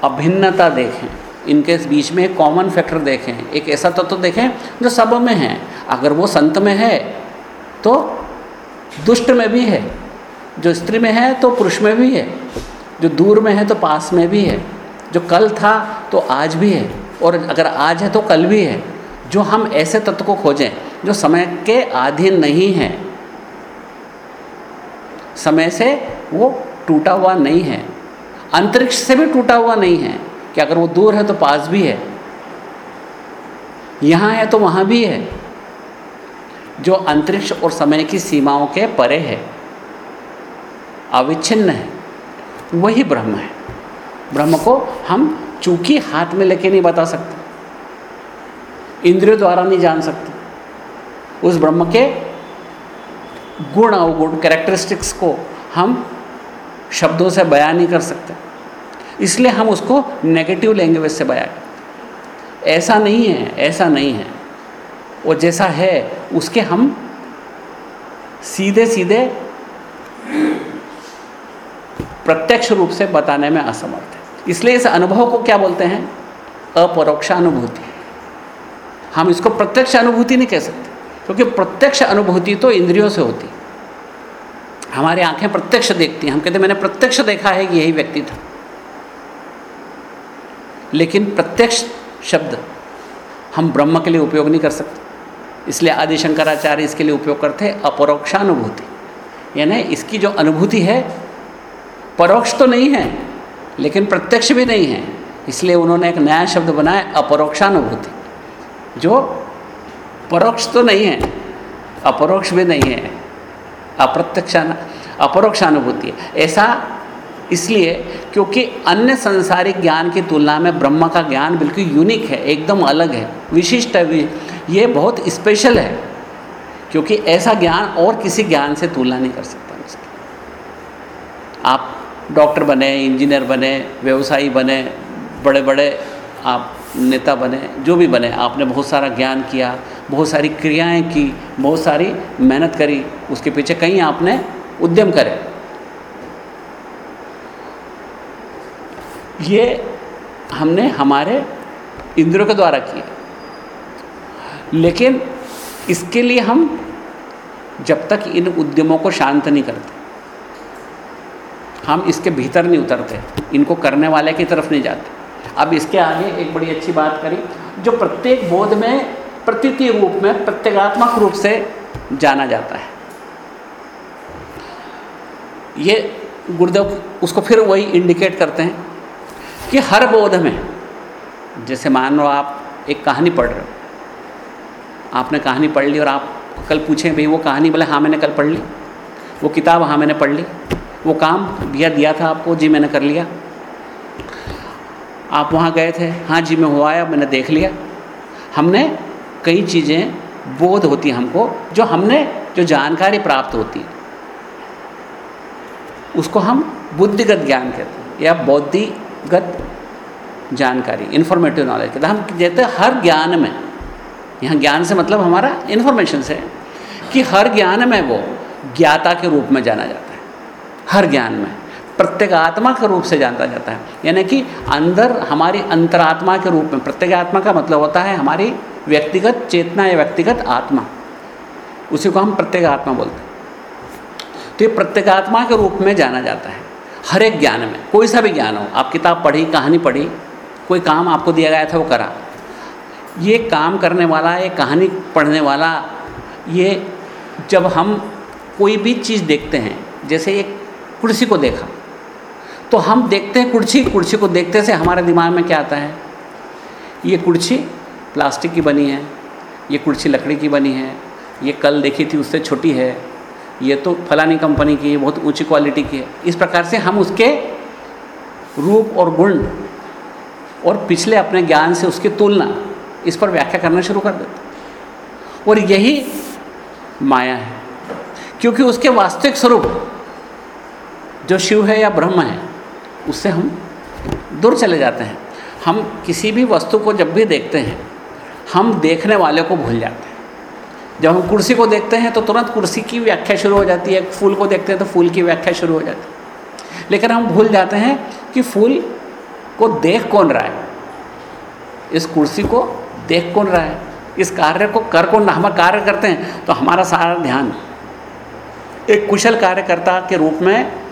अभिन्नता देखें। इनके बीच में एक कॉमन फैक्टर देखें। एक ऐसा तत्व तो देखें जो सब में है। अगर वो संत में है तो दुष्ट में भी है। जो स्त्री में है तो पुरुष में भी है, जो दूर में है तो पास में भी है, जो कल था तो आज भी है, और अगर आज है तो कल भी है, जो हम ऐसे तत्व को खोजें, जो समय के अधीन नहीं हैं, समय से वो टूटा हुआ नहीं है, अंतरिक्ष से भी टूटा हुआ नहीं है, कि अगर वो दूर है तो पास भी है, यहाँ है तो वहाँ भी है, जो अंतरिक्ष और समय की सीमाओं के परे है। अविच्छिन्न है। वही ब्रह्म है। ब्रह्म को हम चूँकि हाथ में लेके नहीं बता सकते, इंद्रियों द्वारा नहीं जान सकते, उस ब्रह्म के गुण अवगुण कैरेक्टरिस्टिक्स को हम शब्दों से बयान नहीं कर सकते। इसलिए हम उसको नेगेटिव लैंग्वेज से बयान ऐसा नहीं है, ऐसा नहीं है। वो जैसा है, उसके हम सीधे सीधे प्रत्यक्ष रूप से बताने में असमर्थ है। इसलिए इस अनुभव को क्या बोलते हैं? अपरोक्षानुभूति हम इसको प्रत्यक्ष अनुभूति नहीं कह सकते, क्योंकि प्रत्यक्ष अनुभूति तो इंद्रियों से होती हमारी आँखें प्रत्यक्ष देखती हैं। हम कहते मैंने प्रत्यक्ष देखा है कि यही व्यक्ति था। लेकिन प्रत्यक्ष शब्द हम ब्रह्म के लिए उपयोग नहीं कर सकते। इसलिए आदि शंकराचार्य इसके लिए उपयोग करते हैं अपरोक्षानुभूति यानी इसकी जो अनुभूति है परोक्ष तो नहीं है, लेकिन प्रत्यक्ष भी नहीं है। इसलिए उन्होंने एक नया शब्द बनाया, अपरोक्षानुभूति। जो परोक्ष तो नहीं है, अपरोक्ष भी नहीं है, अप्रत्यक्ष अपरोक्षानुभूति ऐसा इसलिए क्योंकि अन्य संसारिक ज्ञान की तुलना में ब्रह्म का ज्ञान बिल्कुल यूनिक है, एकदम अलग है, विशिष्ट है, ये बहुत स्पेशल है। क्योंकि ऐसा ज्ञान और किसी ज्ञान से तुलना नहीं कर सकता आप डॉक्टर बने, इंजीनियर बने, व्यवसायी बने बड़े बड़े आप नेता बने, जो भी बने, आपने बहुत सारा ज्ञान किया, बहुत सारी क्रियाएँ की, बहुत सारी मेहनत करी, उसके पीछे कहीं आपने उद्यम करे। ये हमने हमारे इंद्रियों के द्वारा किया। लेकिन इसके लिए हम जब तक इन उद्यमों को शांत नहीं करते हम इसके भीतर नहीं उतरते, इनको करने वाले की तरफ़ नहीं जाते। अब इसके आगे एक बड़ी अच्छी बात करी, जो प्रत्येक बोध में, प्रतीति रूप में, प्रत्येगात्मक रूप से जाना जाता है। ये गुरुदेव उसको फिर वही इंडिकेट करते हैं कि हर बोध में, जैसे मान लो आप एक कहानी पढ़ रहे हो। आपने कहानी पढ़ ली और आप कल पूछें, भाई वो कहानी बोले हाँ मैंने कल पढ़ ली? वो किताब हाँ मैंने पढ़ ली? वो काम भैया दिया था आपको? जी, मैंने कर लिया। आप वहाँ गए थे? हाँ जी, मैं हुआ, आया, मैंने देख लिया। हमने कई चीज़ें बोध होती हमको, जो हमने, जो जानकारी प्राप्त होती उसको हम बुद्धिगत ज्ञान कहते हैं, या बौद्धिगत जानकारी इन्फॉर्मेटिव नॉलेज कहते हैं। हम कहते हैं हर ज्ञान में, यहाँ ज्ञान से मतलब हमारा इन्फॉर्मेशन से, कि हर ज्ञान में वो ज्ञाता के रूप में जाना जाता है। हर ज्ञान में। प्रत्येगात्मा के रूप से जाना जाता है। यानी कि अंदर हमारी अंतरात्मा के रूप में प्रत्येगात्मा का मतलब होता है हमारी व्यक्तिगत चेतना या व्यक्तिगत आत्मा। उसी को हम प्रत्येगात्मा बोलते हैं। तो ये प्रत्येगात्मा के रूप में जाना जाता है, हर एक ज्ञान में। कोई सा भी ज्ञान हो, आप किताब पढ़ी, कहानी पढ़ी, कोई काम आपको दिया गया था, वो करा। ये काम करने वाला, ये कहानी पढ़ने वाला, ये जब हम कोई भी चीज़ देखते हैं, जैसे एक कुर्सी को देखा। तो हम देखते हैं कुर्सी कुर्सी को देखते से हमारे दिमाग में क्या आता है? ये कुर्सी प्लास्टिक की बनी है, ये कुर्सी लकड़ी की बनी है, ये कल देखी थी उससे छोटी है, ये तो फलानी कंपनी की है बहुत ऊँची क्वालिटी की है। इस प्रकार से हम उसके रूप और गुण और पिछले अपने ज्ञान से उसकी तुलना इस पर व्याख्या करना शुरू कर देते और यही माया है, क्योंकि उसके वास्तविक स्वरूप जो शिव है या ब्रह्म है, उससे हम दूर चले जाते हैं। हम किसी भी वस्तु को जब भी देखते हैं, हम देखने वाले को भूल जाते हैं। जब हम कुर्सी को देखते हैं तो तुरंत कुर्सी की व्याख्या शुरू हो जाती है। फूल को देखते हैं तो फूल की व्याख्या शुरू हो जाती है। लेकिन हम भूल जाते हैं कि फूल को देख कौन रहा है? इस कुर्सी को देख कौन रहा है? इस कार्य को कर कौन हम कार्य करते हैं तो हमारा सारा ध्यान एक कुशल कार्यकर्ता के रूप में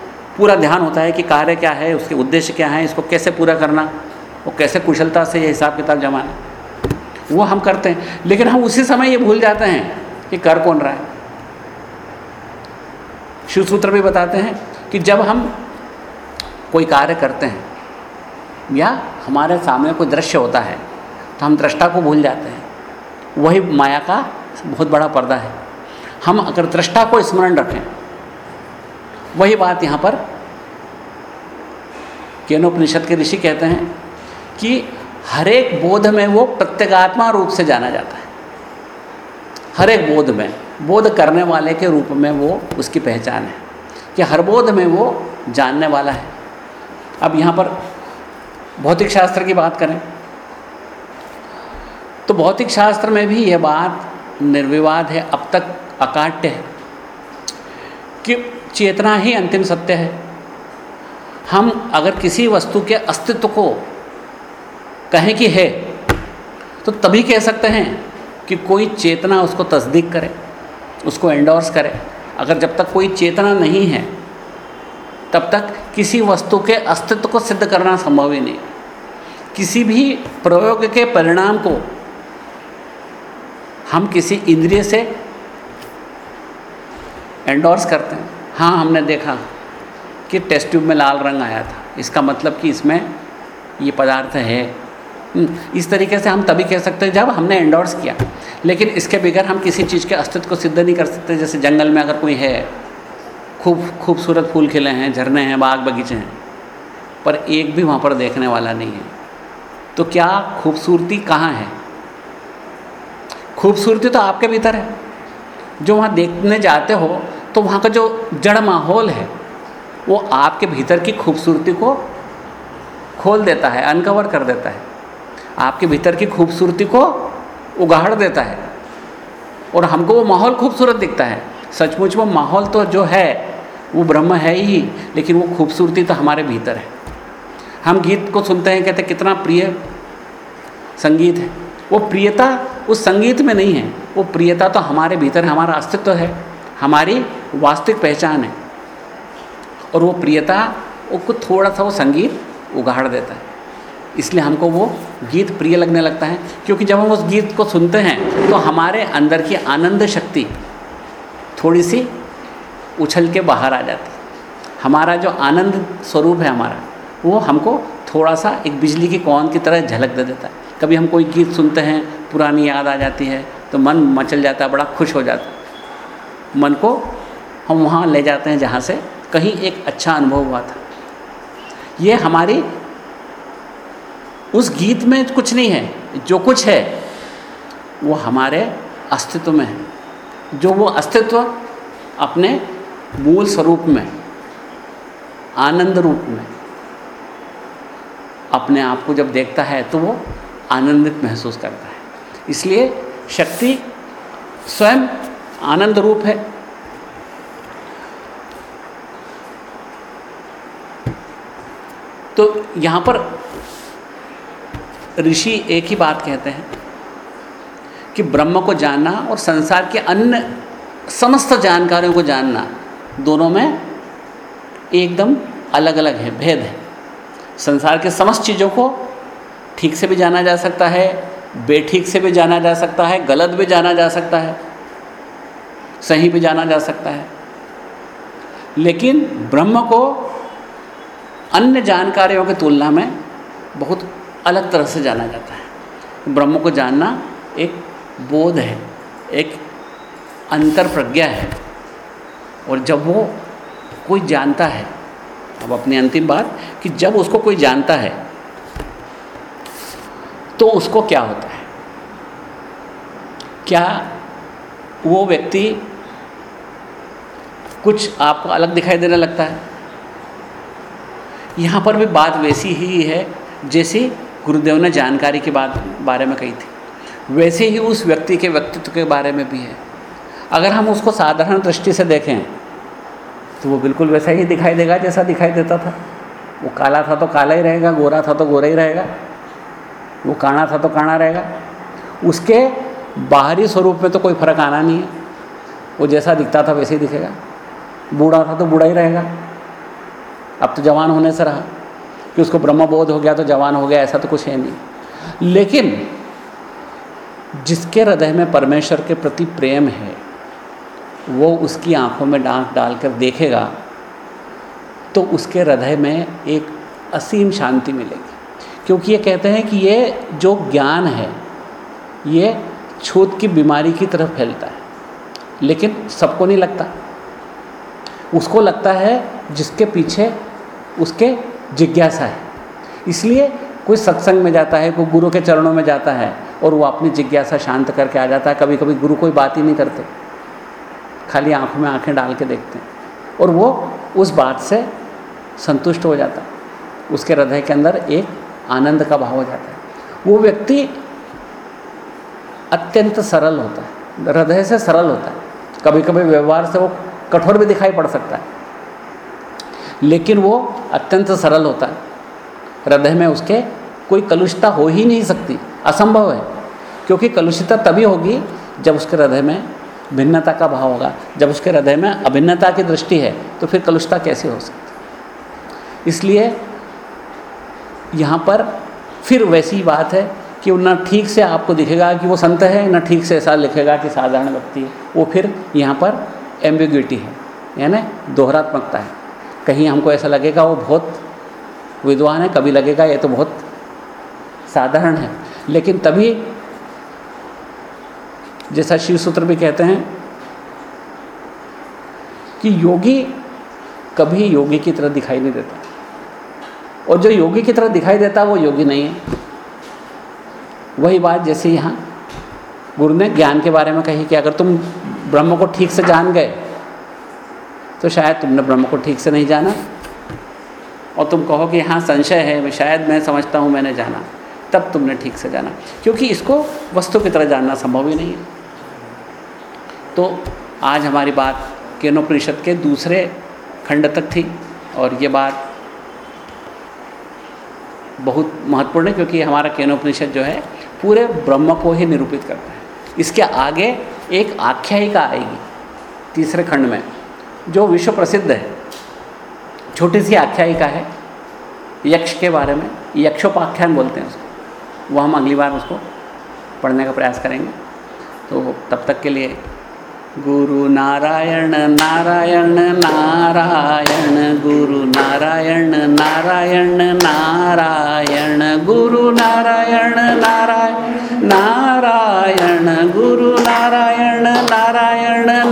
पूरा ध्यान होता है कि कार्य क्या है, उसके उद्देश्य क्या है, इसको कैसे पूरा करना, वो कैसे कुशलता से ये हिसाब किताब जमाना। वो हम करते हैं, लेकिन हम उसी समय ये भूल जाते हैं कि कर कौन रहा है। शिव सूत्र भी बताते हैं कि जब हम कोई कार्य करते हैं, या हमारे सामने कोई दृश्य होता है तो हम दृष्टा को भूल जाते हैं। वही माया का बहुत बड़ा पर्दा है। हम अगर दृष्टा को स्मरण रखें, वही बात यहाँ पर केनोपनिषद के ऋषि कहते हैं कि हर एक बोध में वो प्रत्येगात्मा रूप से जाना जाता है। हर एक बोध में, बोध करने वाले के रूप में वो उसकी पहचान है कि हर बोध में वो जानने वाला है। अब यहाँ पर भौतिक शास्त्र की बात करें तो भौतिक शास्त्र में भी यह बात निर्विवाद है, अब तक अकाट्य है कि चेतना ही अंतिम सत्य है। हम अगर किसी वस्तु के अस्तित्व को कहें कि है तो तभी कह सकते हैं कि कोई चेतना उसको तस्दीक करे, उसको एंडोर्स करे। अगर जब तक कोई चेतना नहीं है, तब तक किसी वस्तु के अस्तित्व को सिद्ध करना संभव ही नहीं किसी भी प्रयोग के परिणाम को हम किसी इंद्रिय से एंडोर्स करते हैं। हाँ हमने देखा। कि टेस्ट ट्यूब में लाल रंग आया था। इसका मतलब कि इसमें ये पदार्थ है। हम्म, इस तरीके से हम तभी कह सकते हैं जब हमने एंडोर्स किया। लेकिन इसके बगैर हम किसी चीज़ के अस्तित्व को सिद्ध नहीं कर सकते। जैसे जंगल में अगर कोई है खूब खूबसूरत फूल खिले हैं झरने हैं बाग बगीचे हैं पर एक भी वहाँ पर देखने वाला नहीं है। तो क्या खूबसूरती कहाँ है? खूबसूरती तो आपके भीतर है। जो वहाँ देखने जाते हो तो वहाँ का जो जड़ माहौल है वो आपके भीतर की खूबसूरती को खोल देता है अनकवर कर देता है। आपके भीतर की खूबसूरती को उगाड़ देता है। और हमको वो माहौल खूबसूरत दिखता है। सचमुच वो माहौल तो जो है, वो ब्रह्म है ही, लेकिन वो खूबसूरती तो हमारे भीतर है। हम गीत को सुनते हैं, कहते कितना प्रिय संगीत है। वो प्रियता उस संगीत में नहीं है। वो प्रियता तो हमारे भीतर हमारा अस्तित्व है। हमारी वास्तविक पहचान है। और वो प्रियता को थोड़ा सा वो संगीत उगाड़ देता है। इसलिए हमको वो गीत प्रिय लगने लगता है, क्योंकि जब हम उस गीत को सुनते हैं तो हमारे अंदर की आनंद शक्ति थोड़ी सी उछल के बाहर आ जाती हमारा जो आनंद स्वरूप है हमारा, वो हमको थोड़ा सा एक बिजली की कौन की तरह झलक दे देता है। कभी हम कोई गीत सुनते हैं, पुरानी याद आ जाती है तो मन मचल जाता है, बड़ा खुश हो जाता है। मन को हम वहाँ ले जाते हैं जहाँ से कहीं एक अच्छा अनुभव हुआ था। ये हमारी उस गीत में कुछ नहीं है, जो कुछ है, वो हमारे अस्तित्व में है। जो वो अस्तित्व अपने मूल स्वरूप में, आनंद रूप में, अपने आप को जब देखता है तो वो आनंदित महसूस करता है। इसलिए शक्ति स्वयं आनंद रूप है तो यहाँ पर ऋषि एक ही बात कहते हैं कि ब्रह्म को जानना और संसार के अन्य समस्त जानकारियों को जानना दोनों में एकदम अलग अलग है, भेद है। संसार के समस्त चीज़ों को ठीक से भी जाना जा सकता है, बेठीक से भी जाना जा सकता है, गलत भी जाना जा सकता है, सही भी जाना जा सकता है। लेकिन ब्रह्म को अन्य जानकारियों की तुलना में बहुत अलग तरह से जाना जाता है। ब्रह्म को जानना एक बोध है, एक अंतर प्रज्ञा है। और जब वो कोई जानता है, अब अपनी अंतिम बात कि जब उसको कोई जानता है तो उसको क्या होता है? क्या वो व्यक्ति कुछ आपको अलग दिखाई देने लगता है? यहाँ पर भी बात वैसी ही है, जैसी गुरुदेव ने जानकारी के बात बारे में कही थी। वैसे ही उस व्यक्ति के व्यक्तित्व के बारे में भी है। अगर हम उसको साधारण दृष्टि से देखें तो वो बिल्कुल वैसा ही दिखाई देगा जैसा दिखाई देता था। वो काला था तो काला ही रहेगा, गोरा था तो गोरा ही रहेगा। वो काना था तो काना रहेगा। उसके बाहरी स्वरूप में तो कोई फ़र्क आना नहीं है। वो जैसा दिखता था वैसे ही दिखेगा। बूढ़ा था तो बूढ़ा ही रहेगा। अब तो जवान होने से रहा। कि उसको ब्रह्मबोध हो गया तो जवान हो गया, ऐसा तो कुछ है नहीं। लेकिन जिसके हृदय में परमेश्वर के प्रति प्रेम है, वो उसकी आँखों में डांक डालकर देखेगा तो उसके हृदय में एक असीम शांति मिलेगी। क्योंकि ये कहते हैं कि ये जो ज्ञान है, ये छूत की बीमारी की तरफ़ फैलता है। लेकिन सबको नहीं लगता। उसको लगता है जिसके पीछे उसके जिज्ञासा है। इसलिए कोई सत्संग में जाता है, कोई गुरु के चरणों में जाता है और वो अपनी जिज्ञासा शांत करके आ जाता है। कभी कभी गुरु कोई बात ही नहीं करते। खाली आँखों में आँखें डाल के देखते हैं और वो उस बात से संतुष्ट हो जाता है। उसके हृदय के अंदर एक आनंद का भाव हो जाता है। वो व्यक्ति अत्यंत सरल होता है। हृदय से सरल होता है। कभी कभी व्यवहार से वो कठोर भी दिखाई पड़ सकता है। लेकिन वो अत्यंत सरल होता है। हृदय में उसके कोई कलुषता हो ही नहीं सकती। असंभव है। क्योंकि कलुषिता तभी होगी जब उसके हृदय में भिन्नता का भाव होगा। जब उसके हृदय में अभिन्नता की दृष्टि है तो फिर कलुषता कैसे हो सकती इसलिए यहाँ पर फिर वैसी बात है कि ना ठीक से आपको दिखेगा कि वो संत है, ना ठीक से ऐसा लिखेगा कि साधारण व्यक्ति वो फिर यहाँ पर एम्बिग्यूटी है। यानी दोहरात्मकता है। कहीं हमको ऐसा लगेगा वो बहुत विद्वान है, कभी लगेगा ये तो बहुत साधारण है। लेकिन तभी जैसा शिव सूत्र भी कहते हैं कि योगी कभी योगी की तरह दिखाई नहीं देता। और जो योगी की तरह दिखाई देता, वो योगी नहीं है। वही बात जैसे यहाँ गुरु ने ज्ञान के बारे में कही कि अगर तुम ब्रह्म को ठीक से जान गए तो शायद तुमने ब्रह्म को ठीक से नहीं जाना। और तुम कहो कि हाँ संशय है शायद मैं समझता हूँ, मैंने जाना। तब तुमने ठीक से जाना। क्योंकि इसको वस्तु की तरह जानना संभव ही नहीं है। तो आज हमारी बात केनोपनिषद के दूसरे खंड तक थी, और ये बात बहुत महत्वपूर्ण है, क्योंकि हमारा केनोपनिषद जो है, पूरे ब्रह्म को ही निरूपित करता है। इसके आगे एक आख्यायिका आएगी, तीसरे खंड में। जो विश्व प्रसिद्ध है, छोटी सी आख्यायिका है, यक्ष के बारे में, यक्षोपाख्यान बोलते हैं उसको। वो हम अगली बार उसको पढ़ने का प्रयास करेंगे। तो तब तक के लिए, गुरु नारायण नारायण नारायण, गुरु नारायण नारायण नारायण, गुरु नारायण नारायण नारायण, गुरु नारायण नारायण नारायण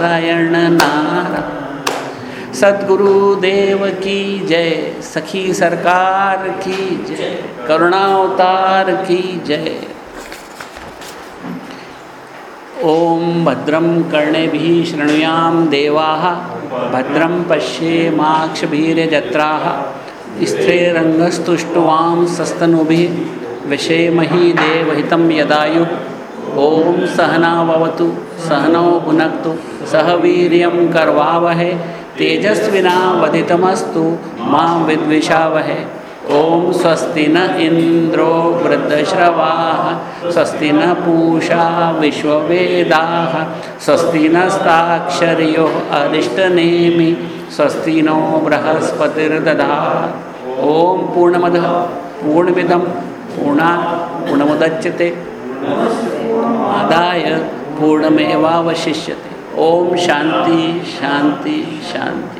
नारायण नारायण सदगुरुदेव की जय, सखी सरकार की जय, करुणावतार की जय। ओम भद्रम कर्णेभिः शृणुयाम देवाः, भद्रं पश्येमाक्षभिर्यजत्राः स्त्रीरङ्गस्तुष्टुवां सस्तनुभिः, विषेमहि देवहितं यदायुः। ॐ सहनावतु सहनौ भुनक्तु, सह वीर्यं कर्वावहे तेजस्विनावधितमस्तु माँ विद्विषावहे। ओम स्वस्ति न इंद्रो वृद्धश्रवा, स्वस्ति न पूषा विश्ववेदाः, स्वस्ति नस्ताक्षर्यो अरिष्टनेमि, स्वस्ति नो बृहस्पतिर्दधा। ओम पूर्णमद, पूर्णमिदं, पूर्णा, पूर्णमुदच्यते। आदाय पूर्णमेवावशिष्यते। ओम शांति शांति शांति।